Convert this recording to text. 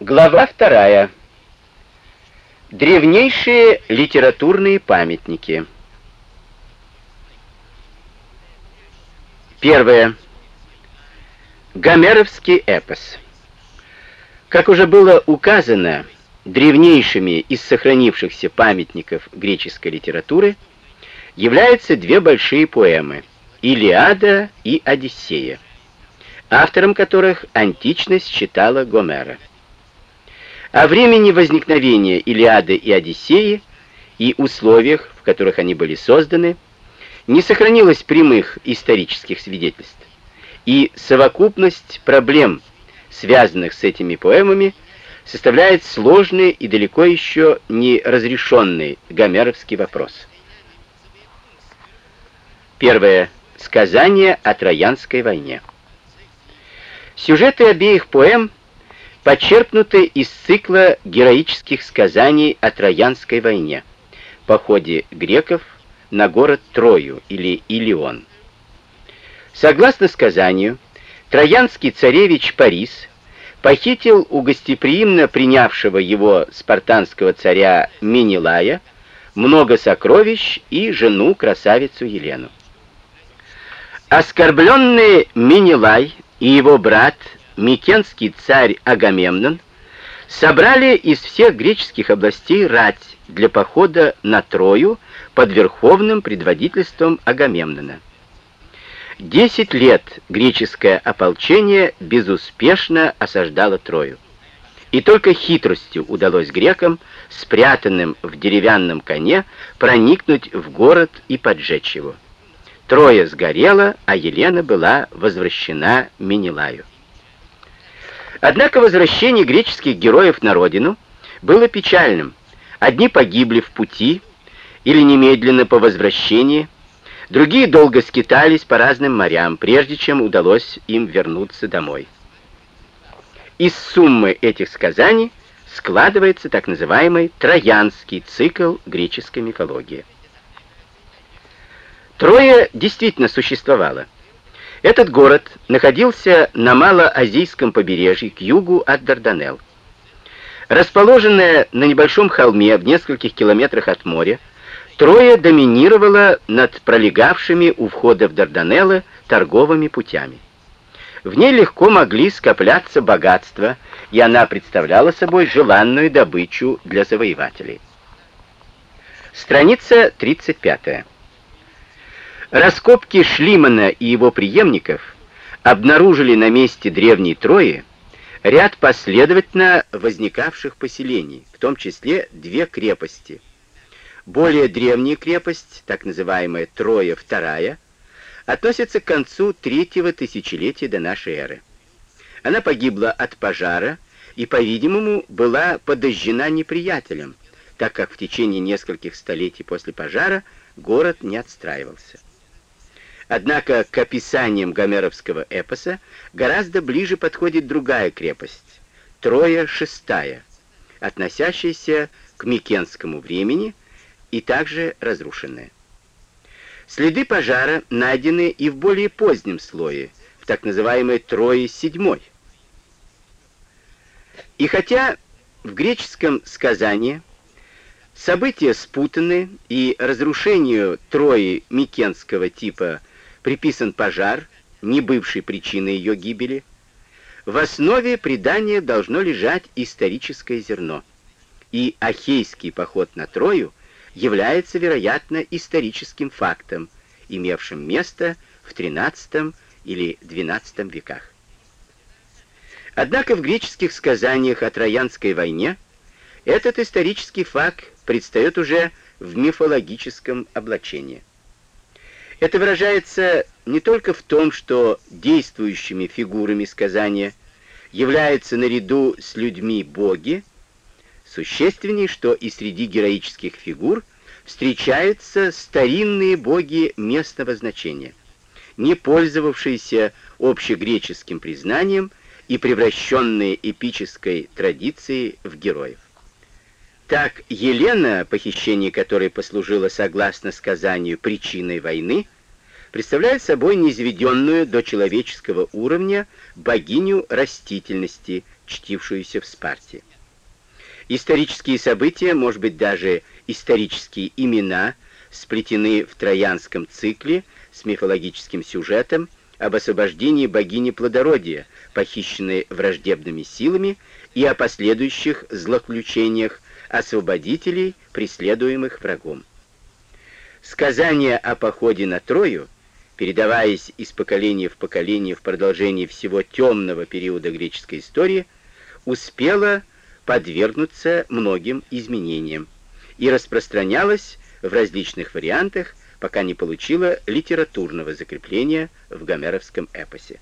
Глава вторая. Древнейшие литературные памятники. Первое. Гомеровский эпос. Как уже было указано, древнейшими из сохранившихся памятников греческой литературы являются две большие поэмы «Илиада» и «Одиссея», автором которых античность считала Гомера. О времени возникновения Илиады и Одиссеи и условиях, в которых они были созданы, не сохранилось прямых исторических свидетельств, и совокупность проблем, связанных с этими поэмами, составляет сложный и далеко еще не разрешенный гомеровский вопрос. Первое. Сказание о Троянской войне. Сюжеты обеих поэм почерпнуты из цикла героических сказаний о Троянской войне, походе греков на город Трою или Илион. Согласно сказанию, троянский царевич Парис похитил у гостеприимно принявшего его спартанского царя Менелая много сокровищ и жену-красавицу Елену. Оскорбленный Менелай и его брат Микенский царь Агамемнон собрали из всех греческих областей рать для похода на Трою под верховным предводительством Агамемнона. Десять лет греческое ополчение безуспешно осаждало Трою. И только хитростью удалось грекам, спрятанным в деревянном коне, проникнуть в город и поджечь его. Троя сгорела, а Елена была возвращена Менелаю. Однако возвращение греческих героев на родину было печальным. Одни погибли в пути или немедленно по возвращении, другие долго скитались по разным морям, прежде чем удалось им вернуться домой. Из суммы этих сказаний складывается так называемый троянский цикл греческой мифологии. Троя действительно существовала. Этот город находился на малоазийском побережье к югу от Дарданелл. Расположенная на небольшом холме в нескольких километрах от моря, Троя доминировала над пролегавшими у входа в Дарданеллы торговыми путями. В ней легко могли скопляться богатства, и она представляла собой желанную добычу для завоевателей. Страница 35. Раскопки Шлимана и его преемников обнаружили на месте древней Трои ряд последовательно возникавших поселений, в том числе две крепости. Более древняя крепость, так называемая Троя II, относится к концу третьего тысячелетия до нашей эры. Она погибла от пожара и, по-видимому, была подожжена неприятелем, так как в течение нескольких столетий после пожара город не отстраивался. Однако к описаниям гомеровского эпоса гораздо ближе подходит другая крепость, Троя шестая, относящаяся к Микенскому времени и также разрушенная. Следы пожара найдены и в более позднем слое, в так называемой Трое седьмой. И хотя в греческом сказании события спутаны и разрушению Трои Микенского типа приписан пожар, не бывший причиной ее гибели, в основе предания должно лежать историческое зерно. И Ахейский поход на Трою является, вероятно, историческим фактом, имевшим место в XIII или XII веках. Однако в греческих сказаниях о Троянской войне этот исторический факт предстает уже в мифологическом облачении. Это выражается не только в том, что действующими фигурами сказания являются наряду с людьми боги, существенней, что и среди героических фигур встречаются старинные боги местного значения, не пользовавшиеся общегреческим признанием и превращенные эпической традицией в героев. Так Елена, похищение которой послужило, согласно сказанию, причиной войны, представляет собой низведенную до человеческого уровня богиню растительности, чтившуюся в Спарте. Исторические события, может быть даже исторические имена, сплетены в троянском цикле с мифологическим сюжетом об освобождении богини плодородия, похищенной враждебными силами, и о последующих злоключениях освободителей, преследуемых врагом. Сказание о походе на Трою, передаваясь из поколения в поколение в продолжении всего темного периода греческой истории, успело подвергнуться многим изменениям и распространялась в различных вариантах, пока не получила литературного закрепления в гомеровском эпосе.